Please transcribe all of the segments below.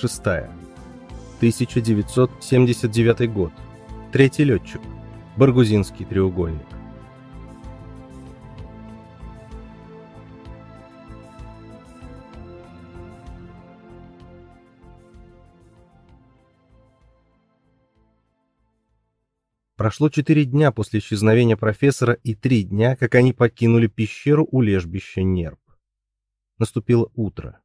Глава 6. 1979 год. Третий летчик. Баргузинский треугольник. Прошло четыре дня после исчезновения профессора и три дня, как они покинули пещеру у лежбища Нерп. Наступило утро.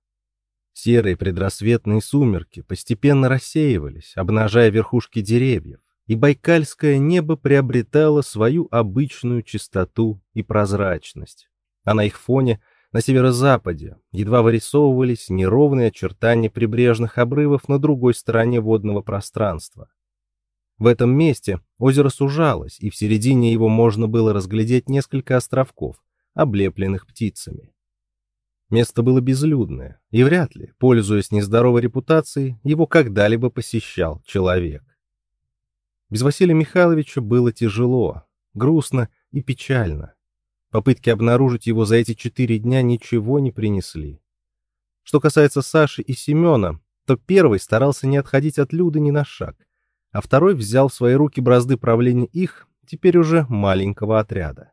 Серые предрассветные сумерки постепенно рассеивались, обнажая верхушки деревьев, и байкальское небо приобретало свою обычную чистоту и прозрачность. А на их фоне, на северо-западе, едва вырисовывались неровные очертания прибрежных обрывов на другой стороне водного пространства. В этом месте озеро сужалось, и в середине его можно было разглядеть несколько островков, облепленных птицами. Место было безлюдное, и вряд ли, пользуясь нездоровой репутацией, его когда-либо посещал человек. Без Василия Михайловича было тяжело, грустно и печально. Попытки обнаружить его за эти четыре дня ничего не принесли. Что касается Саши и Семена, то первый старался не отходить от Люды ни на шаг, а второй взял в свои руки бразды правления их, теперь уже маленького отряда.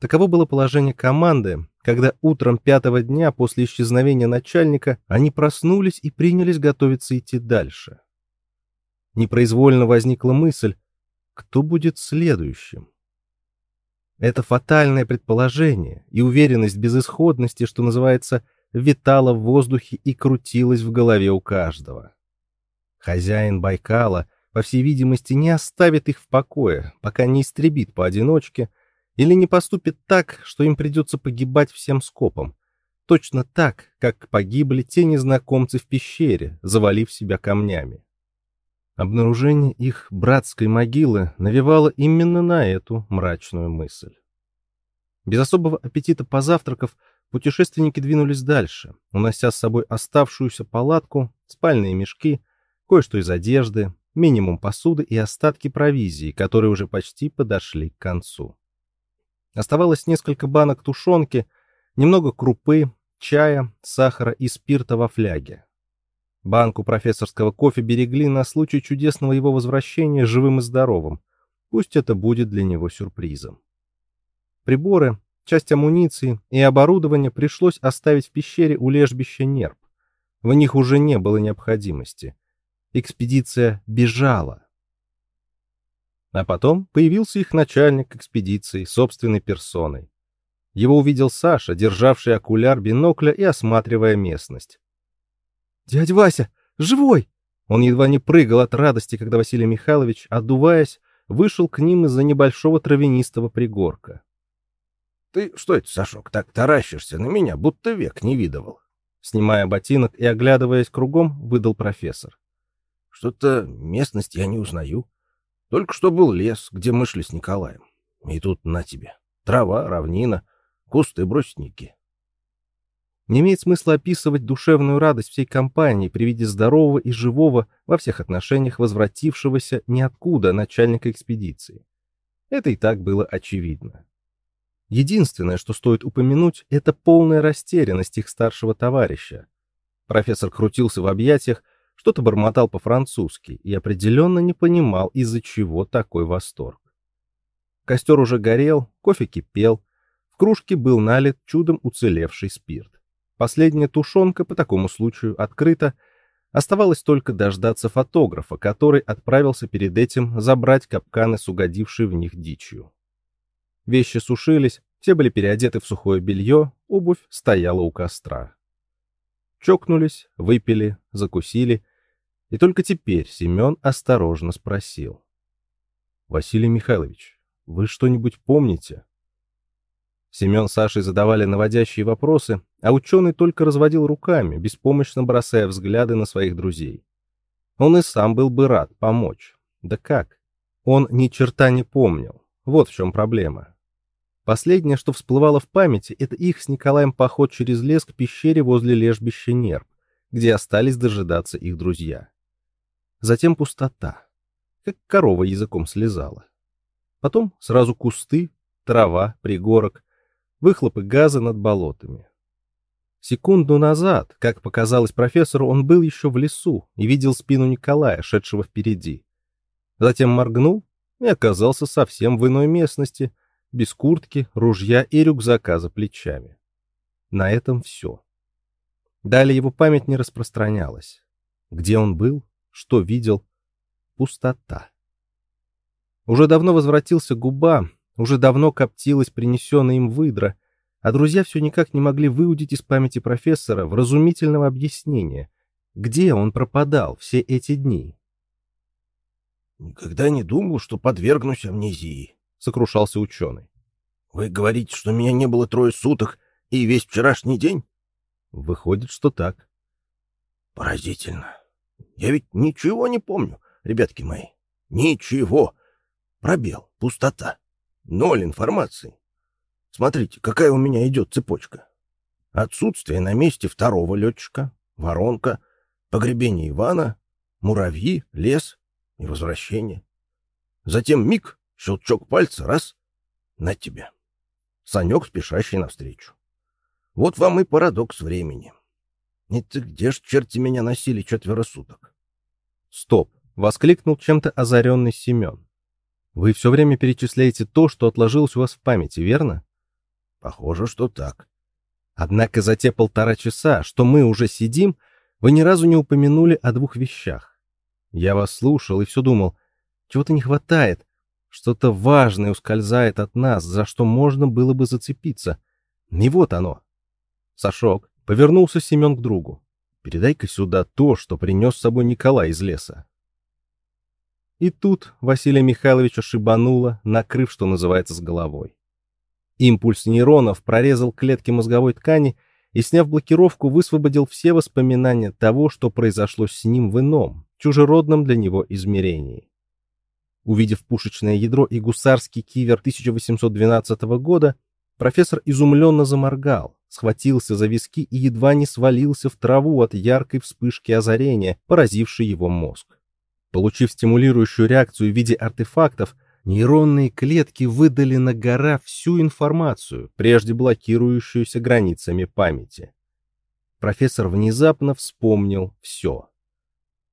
Таково было положение команды, когда утром пятого дня после исчезновения начальника они проснулись и принялись готовиться идти дальше. Непроизвольно возникла мысль, кто будет следующим. Это фатальное предположение и уверенность безысходности, что называется, витала в воздухе и крутилась в голове у каждого. Хозяин Байкала, по всей видимости, не оставит их в покое, пока не истребит поодиночке, или не поступит так, что им придется погибать всем скопом. Точно так, как погибли те незнакомцы в пещере, завалив себя камнями. Обнаружение их братской могилы навевало именно на эту мрачную мысль. Без особого аппетита позавтракав, путешественники двинулись дальше, унося с собой оставшуюся палатку, спальные мешки — кое-что из одежды, минимум посуды и остатки провизии, которые уже почти подошли к концу. Оставалось несколько банок тушенки, немного крупы, чая, сахара и спирта во фляге. Банку профессорского кофе берегли на случай чудесного его возвращения живым и здоровым. Пусть это будет для него сюрпризом. Приборы, часть амуниции и оборудование пришлось оставить в пещере у лежбища Нерп. В них уже не было необходимости экспедиция бежала. А потом появился их начальник экспедиции собственной персоной. Его увидел Саша, державший окуляр бинокля и осматривая местность. «Дядя Вася, живой!» Он едва не прыгал от радости, когда Василий Михайлович, отдуваясь, вышел к ним из-за небольшого травянистого пригорка. «Ты что это, Сашок, так таращишься на меня, будто век не видывал?» Снимая ботинок и оглядываясь кругом, выдал профессор. Что-то местность я не узнаю. Только что был лес, где мы шли с Николаем. И тут на тебе. Трава, равнина, кусты, брусники. Не имеет смысла описывать душевную радость всей компании при виде здорового и живого во всех отношениях возвратившегося ниоткуда начальника экспедиции. Это и так было очевидно. Единственное, что стоит упомянуть, это полная растерянность их старшего товарища. Профессор крутился в объятиях, что-то бормотал по-французски и определенно не понимал, из-за чего такой восторг. Костер уже горел, кофе кипел, в кружке был налит чудом уцелевший спирт. Последняя тушенка по такому случаю открыта, оставалось только дождаться фотографа, который отправился перед этим забрать капканы с угодившей в них дичью. Вещи сушились, все были переодеты в сухое белье, обувь стояла у костра. Чокнулись, выпили, закусили, и только теперь Семен осторожно спросил. «Василий Михайлович, вы что-нибудь помните?» Семен с Сашей задавали наводящие вопросы, а ученый только разводил руками, беспомощно бросая взгляды на своих друзей. Он и сам был бы рад помочь. Да как? Он ни черта не помнил. Вот в чем проблема. Последнее, что всплывало в памяти, это их с Николаем поход через лес к пещере возле лежбища Нерп, где остались дожидаться их друзья. Затем пустота, как корова языком слезала. Потом сразу кусты, трава, пригорок, выхлопы газа над болотами. Секунду назад, как показалось профессору, он был еще в лесу и видел спину Николая, шедшего впереди. Затем моргнул и оказался совсем в иной местности, без куртки, ружья и рюкзака за плечами. На этом все. Далее его память не распространялась. Где он был, что видел? Пустота. Уже давно возвратился губа, уже давно коптилась принесенная им выдра, а друзья все никак не могли выудить из памяти профессора вразумительного объяснения, где он пропадал все эти дни. «Никогда не думал, что подвергнусь амнезии», — сокрушался ученый. «Вы говорите, что меня не было трое суток и весь вчерашний день?» «Выходит, что так». «Поразительно. Я ведь ничего не помню, ребятки мои. Ничего. Пробел, пустота, ноль информации. Смотрите, какая у меня идет цепочка. Отсутствие на месте второго летчика, воронка, погребение Ивана, муравьи, лес и возвращение. Затем миг, щелчок пальца, раз, на тебе. Санек, спешащий навстречу. Вот вам и парадокс времени. Это где ж черти меня носили четверо суток? Стоп! — воскликнул чем-то озаренный Семен. Вы все время перечисляете то, что отложилось у вас в памяти, верно? Похоже, что так. Однако за те полтора часа, что мы уже сидим, вы ни разу не упомянули о двух вещах. Я вас слушал и все думал, чего-то не хватает, что-то важное ускользает от нас, за что можно было бы зацепиться. И вот оно. Сашок, повернулся Семен к другу. Передай-ка сюда то, что принес с собой Николай из леса. И тут Василия Михайловича шибануло, накрыв, что называется, с головой. Импульс нейронов прорезал клетки мозговой ткани и, сняв блокировку, высвободил все воспоминания того, что произошло с ним в ином, чужеродном для него измерении. Увидев пушечное ядро и гусарский кивер 1812 года, профессор изумленно заморгал, схватился за виски и едва не свалился в траву от яркой вспышки озарения, поразившей его мозг. Получив стимулирующую реакцию в виде артефактов, нейронные клетки выдали на гора всю информацию, прежде блокирующуюся границами памяти. Профессор внезапно вспомнил все.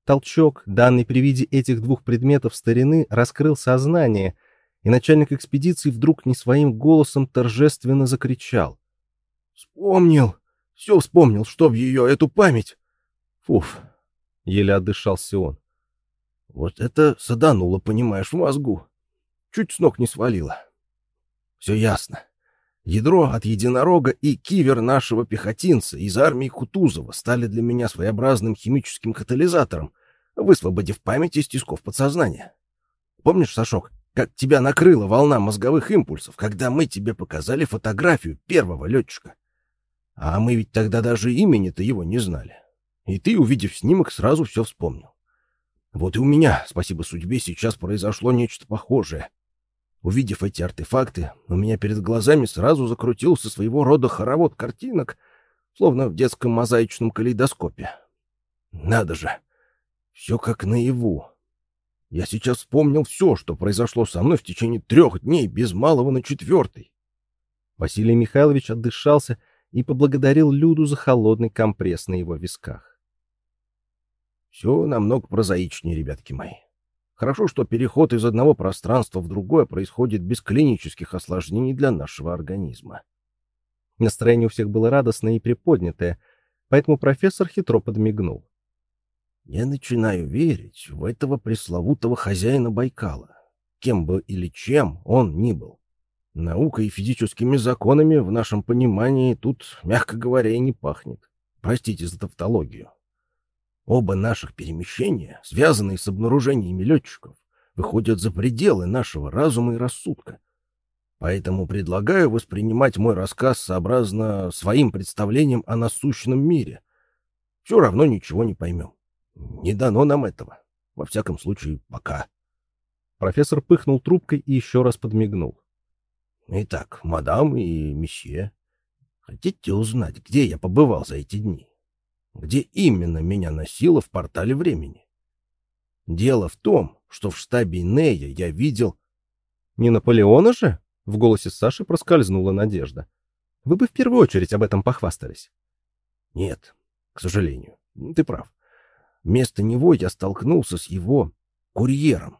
Толчок, данный при виде этих двух предметов старины, раскрыл сознание, и начальник экспедиции вдруг не своим голосом торжественно закричал. «Вспомнил! Все вспомнил, чтоб ее, эту память!» «Фуф!» — еле отдышался он. Вот это садануло, понимаешь, в мозгу. Чуть с ног не свалило. Все ясно. Ядро от единорога и кивер нашего пехотинца из армии Кутузова стали для меня своеобразным химическим катализатором, высвободив память из тисков подсознания. Помнишь, Сашок, как тебя накрыла волна мозговых импульсов, когда мы тебе показали фотографию первого летчика? А мы ведь тогда даже имени-то его не знали. И ты, увидев снимок, сразу все вспомнил. Вот и у меня, спасибо судьбе, сейчас произошло нечто похожее. Увидев эти артефакты, у меня перед глазами сразу закрутился своего рода хоровод картинок, словно в детском мозаичном калейдоскопе. Надо же! Все как наяву. Я сейчас вспомнил все, что произошло со мной в течение трех дней, без малого на четвертый. Василий Михайлович отдышался и поблагодарил Люду за холодный компресс на его висках. Все намного прозаичнее, ребятки мои. Хорошо, что переход из одного пространства в другое происходит без клинических осложнений для нашего организма. Настроение у всех было радостное и приподнятое, поэтому профессор хитро подмигнул. Я начинаю верить в этого пресловутого хозяина Байкала, кем бы или чем он ни был. Наукой и физическими законами в нашем понимании тут, мягко говоря, и не пахнет. Простите за тавтологию. Оба наших перемещения, связанные с обнаружениями летчиков, выходят за пределы нашего разума и рассудка. Поэтому предлагаю воспринимать мой рассказ сообразно своим представлениям о насущном мире. Все равно ничего не поймем. Не дано нам этого. Во всяком случае, пока. Профессор пыхнул трубкой и еще раз подмигнул. Итак, мадам и месье, хотите узнать, где я побывал за эти дни? где именно меня носило в портале времени. Дело в том, что в штабе Нея я видел... Не Наполеона же? В голосе Саши проскользнула надежда. Вы бы в первую очередь об этом похвастались. Нет, к сожалению. Ты прав. Вместо него я столкнулся с его курьером.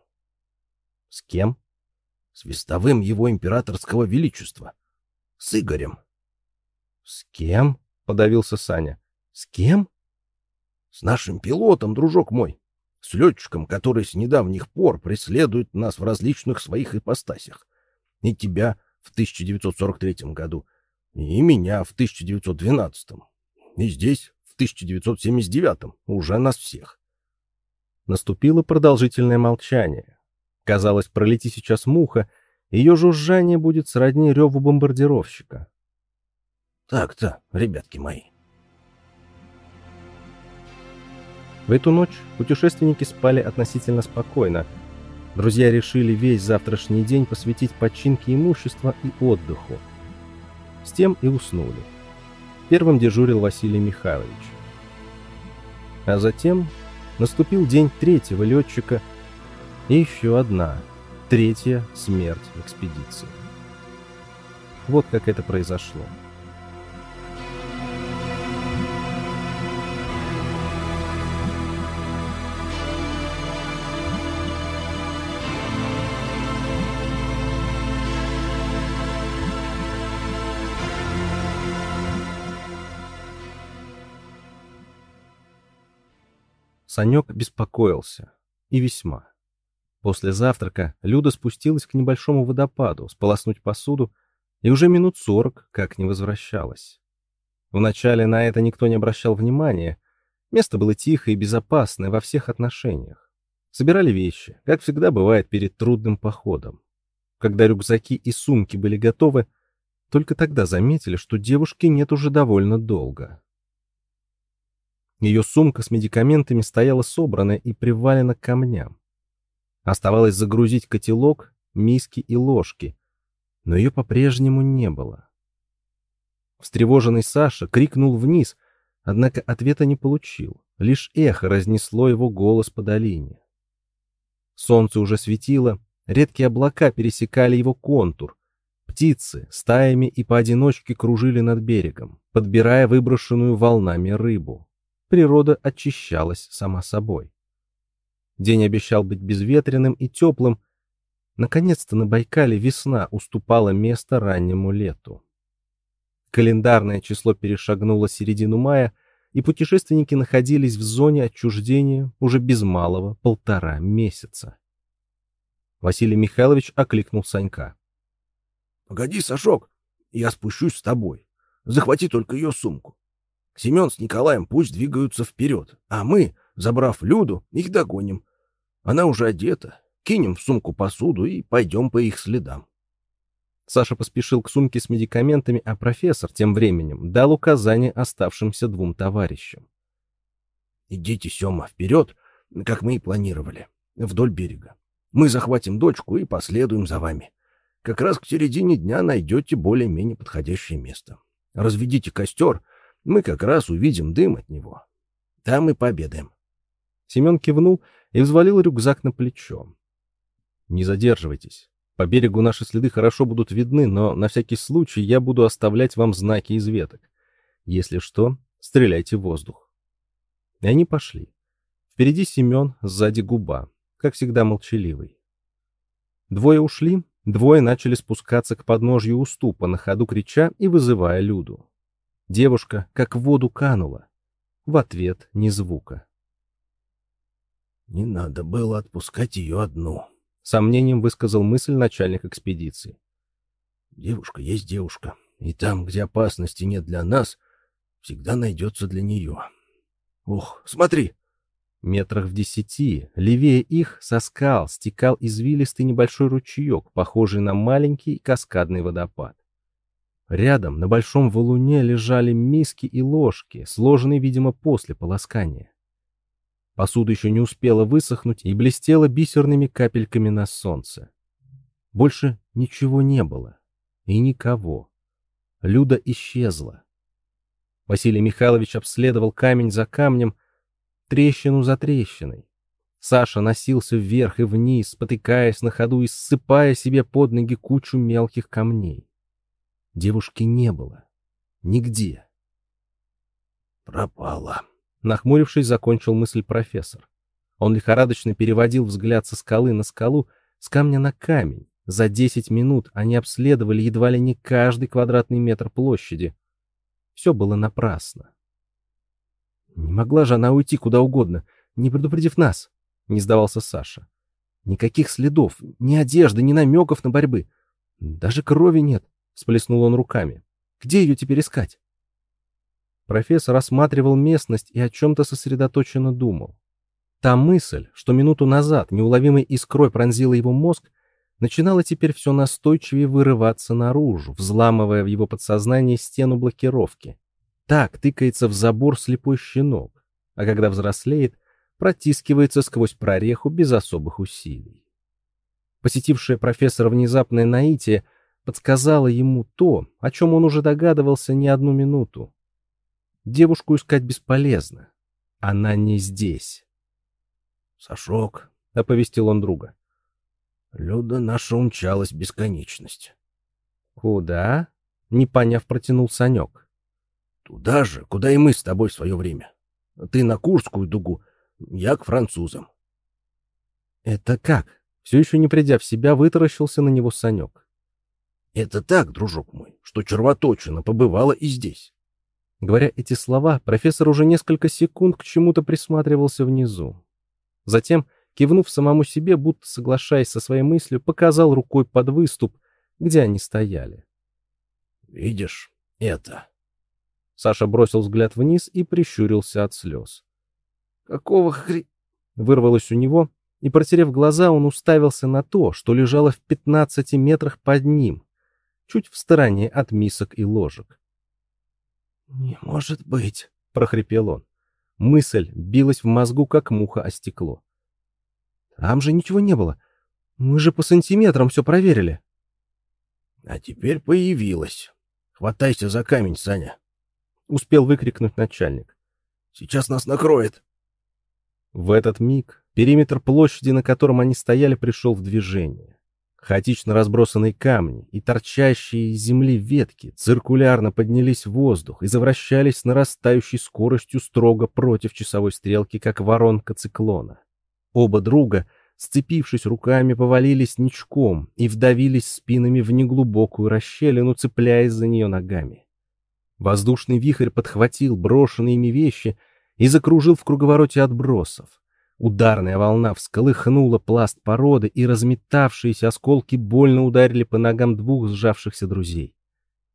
С кем? С вестовым его императорского величества. С Игорем. С кем? Подавился Саня. С кем? С нашим пилотом, дружок мой. С летчиком, который с недавних пор преследует нас в различных своих ипостасях. И тебя в 1943 году, и меня в 1912. И здесь, в 1979, уже нас всех. Наступило продолжительное молчание. Казалось, пролети сейчас муха, ее жужжание будет сродни реву бомбардировщика. Так-то, ребятки мои. В эту ночь путешественники спали относительно спокойно. Друзья решили весь завтрашний день посвятить починке имущества и отдыху. С тем и уснули. Первым дежурил Василий Михайлович. А затем наступил день третьего летчика и еще одна, третья смерть экспедиции. Вот как это произошло. Санек беспокоился. И весьма. После завтрака Люда спустилась к небольшому водопаду, сполоснуть посуду, и уже минут сорок как не возвращалась. Вначале на это никто не обращал внимания. Место было тихое и безопасное во всех отношениях. Собирали вещи, как всегда бывает перед трудным походом. Когда рюкзаки и сумки были готовы, только тогда заметили, что девушки нет уже довольно долго. Ее сумка с медикаментами стояла собранная и привалена к камням. Оставалось загрузить котелок, миски и ложки, но ее по-прежнему не было. Встревоженный Саша крикнул вниз, однако ответа не получил, лишь эхо разнесло его голос по долине. Солнце уже светило, редкие облака пересекали его контур, птицы стаями и поодиночке кружили над берегом, подбирая выброшенную волнами рыбу природа очищалась сама собой. День обещал быть безветренным и теплым. Наконец-то на Байкале весна уступала место раннему лету. Календарное число перешагнуло середину мая, и путешественники находились в зоне отчуждения уже без малого полтора месяца. Василий Михайлович окликнул Санька. — Погоди, Сашок, я спущусь с тобой. Захвати только ее сумку. Семен с Николаем пусть двигаются вперед, а мы, забрав Люду, их догоним. Она уже одета, кинем в сумку посуду и пойдем по их следам. Саша поспешил к сумке с медикаментами, а профессор тем временем дал указание оставшимся двум товарищам. «Идите, Сема, вперед, как мы и планировали, вдоль берега. Мы захватим дочку и последуем за вами. Как раз к середине дня найдете более-менее подходящее место. Разведите костер мы как раз увидим дым от него. Там и пообедаем. Семен кивнул и взвалил рюкзак на плечо. Не задерживайтесь. По берегу наши следы хорошо будут видны, но на всякий случай я буду оставлять вам знаки из веток. Если что, стреляйте в воздух. И они пошли. Впереди Семен, сзади губа, как всегда молчаливый. Двое ушли, двое начали спускаться к подножью уступа, на ходу крича и вызывая Люду. Девушка как в воду канула. В ответ ни звука. «Не надо было отпускать ее одну», — сомнением высказал мысль начальник экспедиции. «Девушка есть девушка, и там, где опасности нет для нас, всегда найдется для нее. Ох, смотри!» Метрах в десяти, левее их, со скал стекал извилистый небольшой ручеек, похожий на маленький каскадный водопад. Рядом на большом валуне лежали миски и ложки, сложенные, видимо, после полоскания. Посуда еще не успела высохнуть и блестела бисерными капельками на солнце. Больше ничего не было. И никого. Люда исчезла. Василий Михайлович обследовал камень за камнем, трещину за трещиной. Саша носился вверх и вниз, спотыкаясь на ходу и ссыпая себе под ноги кучу мелких камней. Девушки не было. Нигде. Пропала. Нахмурившись, закончил мысль профессор. Он лихорадочно переводил взгляд со скалы на скалу, с камня на камень. За десять минут они обследовали едва ли не каждый квадратный метр площади. Все было напрасно. Не могла же она уйти куда угодно, не предупредив нас, не сдавался Саша. Никаких следов, ни одежды, ни намеков на борьбы. Даже крови нет, сплеснул он руками. Где ее теперь искать? Профессор осматривал местность и о чем-то сосредоточенно думал. Та мысль, что минуту назад неуловимой искрой пронзила его мозг, начинала теперь все настойчивее вырываться наружу, взламывая в его подсознании стену блокировки. Так тыкается в забор слепой щенок, а когда взрослеет, протискивается сквозь прореху без особых усилий. Посетившая профессора внезапное наитие подсказала ему то, о чем он уже догадывался не одну минуту. Девушку искать бесполезно. Она не здесь. «Сашок», — оповестил он друга. «Люда наша умчалась бесконечность». «Куда?» — не поняв, протянул Санек. «Туда же, куда и мы с тобой в свое время. Ты на Курскую дугу, я к французам». «Это как?» Все еще не придя в себя, вытаращился на него Санек. «Это так, дружок мой, что червоточина побывала и здесь». Говоря эти слова, профессор уже несколько секунд к чему-то присматривался внизу. Затем, кивнув самому себе, будто соглашаясь со своей мыслью, показал рукой под выступ, где они стояли. «Видишь, это...» Саша бросил взгляд вниз и прищурился от слез. «Какого хри...» Вырвалось у него, и, протерев глаза, он уставился на то, что лежало в пятнадцати метрах под ним, чуть в стороне от мисок и ложек. «Не может быть!» — прохрипел он. Мысль билась в мозгу, как муха о стекло. Там же ничего не было. Мы же по сантиметрам все проверили. А теперь появилась. Хватайся за камень, Саня. Успел выкрикнуть начальник. Сейчас нас накроет. В этот миг периметр площади, на котором они стояли, пришел в движение. Хаотично разбросанные камни и торчащие из земли ветки циркулярно поднялись в воздух и завращались с нарастающей скоростью строго против часовой стрелки, как воронка циклона. Оба друга, сцепившись руками, повалились ничком и вдавились спинами в неглубокую расщелину, цепляясь за нее ногами. Воздушный вихрь подхватил брошенные ими вещи и закружил в круговороте отбросов. Ударная волна всколыхнула пласт породы, и разметавшиеся осколки больно ударили по ногам двух сжавшихся друзей.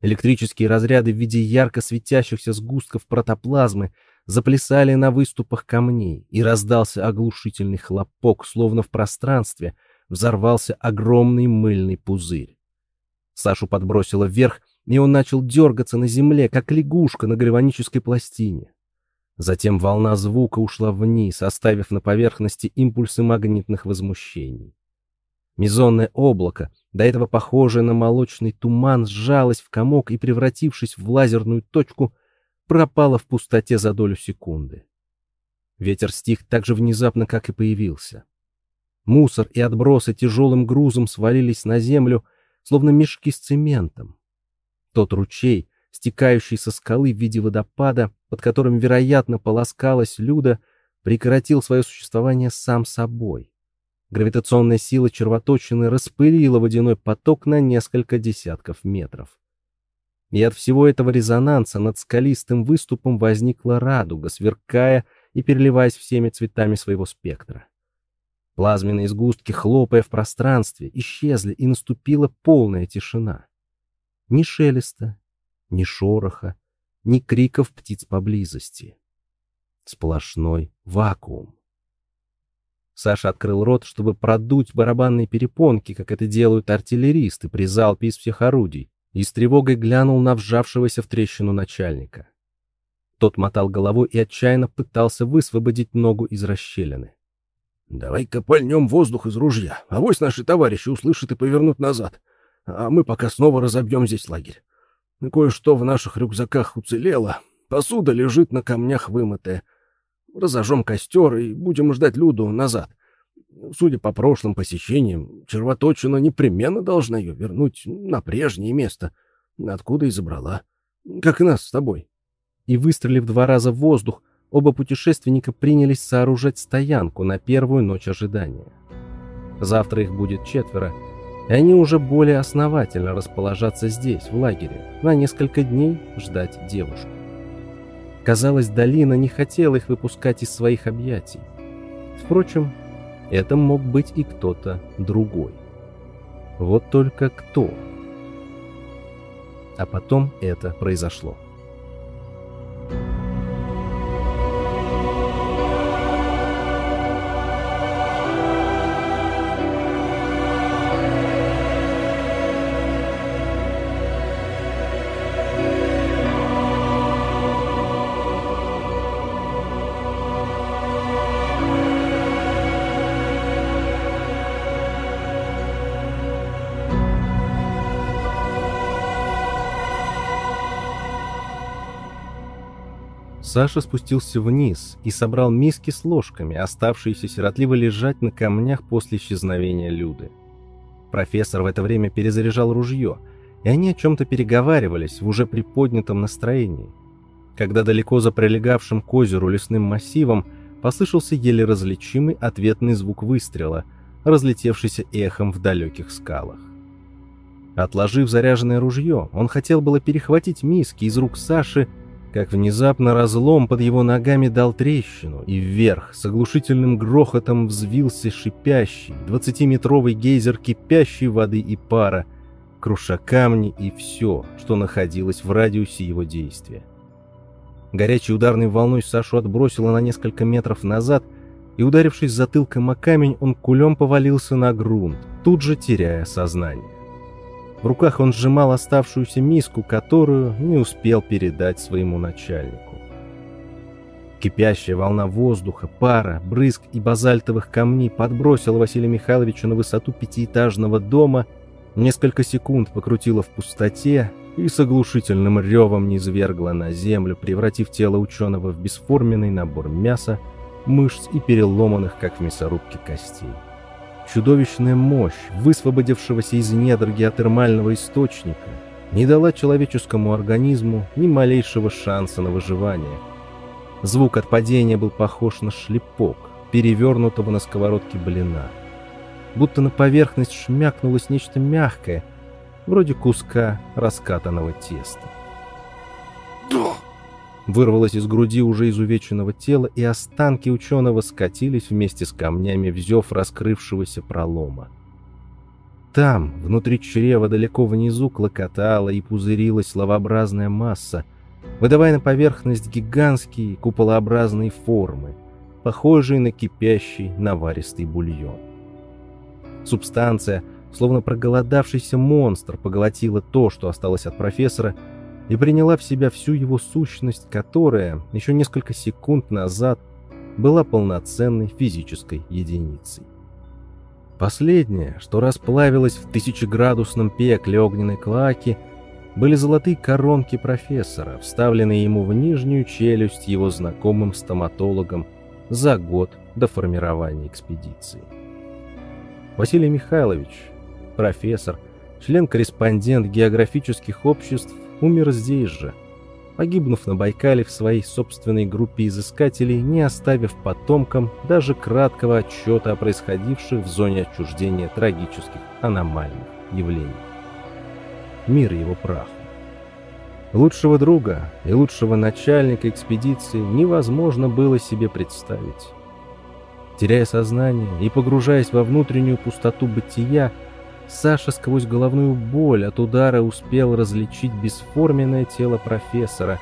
Электрические разряды в виде ярко светящихся сгустков протоплазмы заплясали на выступах камней, и раздался оглушительный хлопок, словно в пространстве взорвался огромный мыльный пузырь. Сашу подбросило вверх, и он начал дергаться на земле, как лягушка на гальванической пластине. Затем волна звука ушла вниз, оставив на поверхности импульсы магнитных возмущений. Мезонное облако, до этого похожее на молочный туман, сжалось в комок и, превратившись в лазерную точку, пропало в пустоте за долю секунды. Ветер стих так же внезапно, как и появился. Мусор и отбросы тяжелым грузом свалились на землю, словно мешки с цементом. Тот ручей, стекающий со скалы в виде водопада, под которым, вероятно, полоскалась Люда, прекратил свое существование сам собой. Гравитационная сила червоточины распылила водяной поток на несколько десятков метров. И от всего этого резонанса над скалистым выступом возникла радуга, сверкая и переливаясь всеми цветами своего спектра. Плазменные сгустки, хлопая в пространстве, исчезли, и наступила полная тишина. Ни шелеста, ни шороха, ни криков птиц поблизости. Сплошной вакуум. Саша открыл рот, чтобы продуть барабанные перепонки, как это делают артиллеристы при залпе из всех орудий, и с тревогой глянул на вжавшегося в трещину начальника. Тот мотал головой и отчаянно пытался высвободить ногу из расщелины. «Давай-ка пальнем воздух из ружья, а вось наши товарищи услышат и повернут назад, а мы пока снова разобьем здесь лагерь. Кое-что в наших рюкзаках уцелело. Посуда лежит на камнях вымытая. Разожжем костер и будем ждать Люду назад. Судя по прошлым посещениям, червоточина непременно должна ее вернуть на прежнее место, откуда и забрала. Как и нас с тобой. и, выстрелив два раза в воздух, оба путешественника принялись сооружать стоянку на первую ночь ожидания. Завтра их будет четверо, и они уже более основательно расположатся здесь, в лагере, на несколько дней ждать девушку. Казалось, долина не хотела их выпускать из своих объятий. Впрочем, это мог быть и кто-то другой. Вот только кто? А потом это произошло. Саша спустился вниз и собрал миски с ложками, оставшиеся сиротливо лежать на камнях после исчезновения Люды. Профессор в это время перезаряжал ружье, и они о чем-то переговаривались в уже приподнятом настроении. Когда далеко за прилегавшим к озеру лесным массивом послышался еле различимый ответный звук выстрела, разлетевшийся эхом в далеких скалах. Отложив заряженное ружье, он хотел было перехватить миски из рук Саши, как внезапно разлом под его ногами дал трещину, и вверх с оглушительным грохотом взвился шипящий, двадцатиметровый гейзер кипящей воды и пара, круша камни и все, что находилось в радиусе его действия. Горячей ударной волной Сашу отбросило на несколько метров назад, и, ударившись затылком о камень, он кулем повалился на грунт, тут же теряя сознание. В руках он сжимал оставшуюся миску, которую не успел передать своему начальнику. Кипящая волна воздуха, пара, брызг и базальтовых камней подбросила Василия Михайловича на высоту пятиэтажного дома, несколько секунд покрутила в пустоте и с оглушительным ревом низвергла на землю, превратив тело ученого в бесформенный набор мяса, мышц и переломанных, как в мясорубке, костей. Чудовищная мощь, высвободившегося из недр геотермального источника, не дала человеческому организму ни малейшего шанса на выживание. Звук от падения был похож на шлепок, перевернутого на сковородке блина. Будто на поверхность шмякнулось нечто мягкое, вроде куска раскатанного теста. Вырвалось из груди уже изувеченного тела, и останки ученого скатились вместе с камнями в зев раскрывшегося пролома. Там, внутри чрева, далеко внизу, клокотала и пузырилась лавообразная масса, выдавая на поверхность гигантские куполообразные формы, похожие на кипящий наваристый бульон. Субстанция, словно проголодавшийся монстр, поглотила то, что осталось от профессора, и приняла в себя всю его сущность, которая еще несколько секунд назад была полноценной физической единицей. Последнее, что расплавилось в тысячеградусном пекле огненной клаки, были золотые коронки профессора, вставленные ему в нижнюю челюсть его знакомым стоматологом за год до формирования экспедиции. Василий Михайлович, профессор, член-корреспондент географических обществ, умер здесь же, погибнув на Байкале в своей собственной группе изыскателей, не оставив потомкам даже краткого отчета о происходивших в зоне отчуждения трагических аномальных явлений. Мир его праху. Лучшего друга и лучшего начальника экспедиции невозможно было себе представить. Теряя сознание и погружаясь во внутреннюю пустоту бытия, Саша сквозь головную боль от удара успел различить бесформенное тело профессора,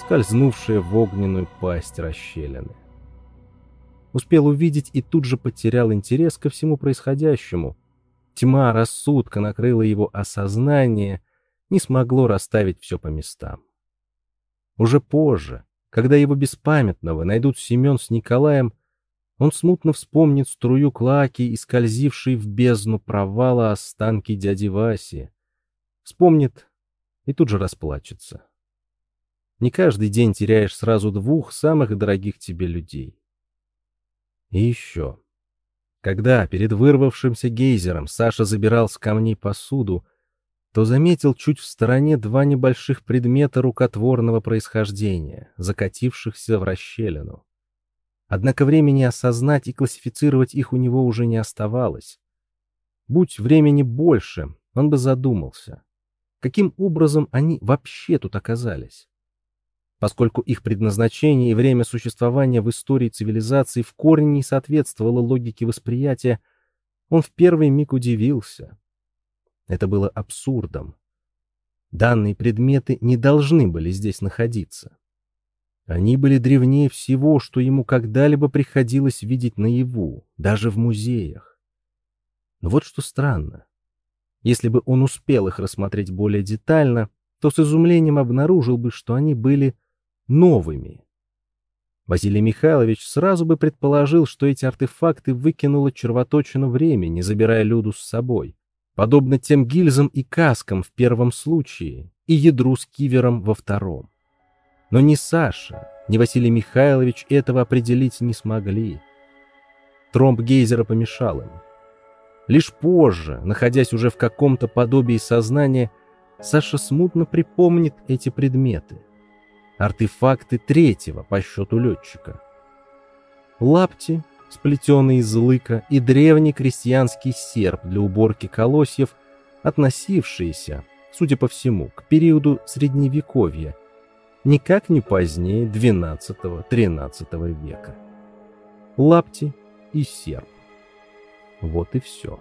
скользнувшее в огненную пасть расщелины. Успел увидеть и тут же потерял интерес ко всему происходящему. Тьма рассудка накрыла его осознание, не смогло расставить все по местам. Уже позже, когда его беспамятного найдут Семен с Николаем, он смутно вспомнит струю клаки и скользивший в бездну провала останки дяди Васи. Вспомнит и тут же расплачется. Не каждый день теряешь сразу двух самых дорогих тебе людей. И еще. Когда перед вырвавшимся гейзером Саша забирал с камней посуду, то заметил чуть в стороне два небольших предмета рукотворного происхождения, закатившихся в расщелину. Однако времени осознать и классифицировать их у него уже не оставалось. Будь времени больше, он бы задумался, каким образом они вообще тут оказались. Поскольку их предназначение и время существования в истории цивилизации в корне не соответствовало логике восприятия, он в первый миг удивился. Это было абсурдом. Данные предметы не должны были здесь находиться. Они были древнее всего, что ему когда-либо приходилось видеть наяву, даже в музеях. Но вот что странно. Если бы он успел их рассмотреть более детально, то с изумлением обнаружил бы, что они были новыми. Василий Михайлович сразу бы предположил, что эти артефакты выкинула червоточину времени, забирая Люду с собой, подобно тем гильзам и каскам в первом случае и ядру с кивером во втором. Но ни Саша, ни Василий Михайлович этого определить не смогли. Тромб гейзера помешал им. Лишь позже, находясь уже в каком-то подобии сознания, Саша смутно припомнит эти предметы. Артефакты третьего по счету летчика. Лапти, сплетенные из лыка, и древний крестьянский серп для уборки колосьев, относившиеся, судя по всему, к периоду Средневековья, никак не позднее XII-XIII века. Лапти и серп. Вот и все.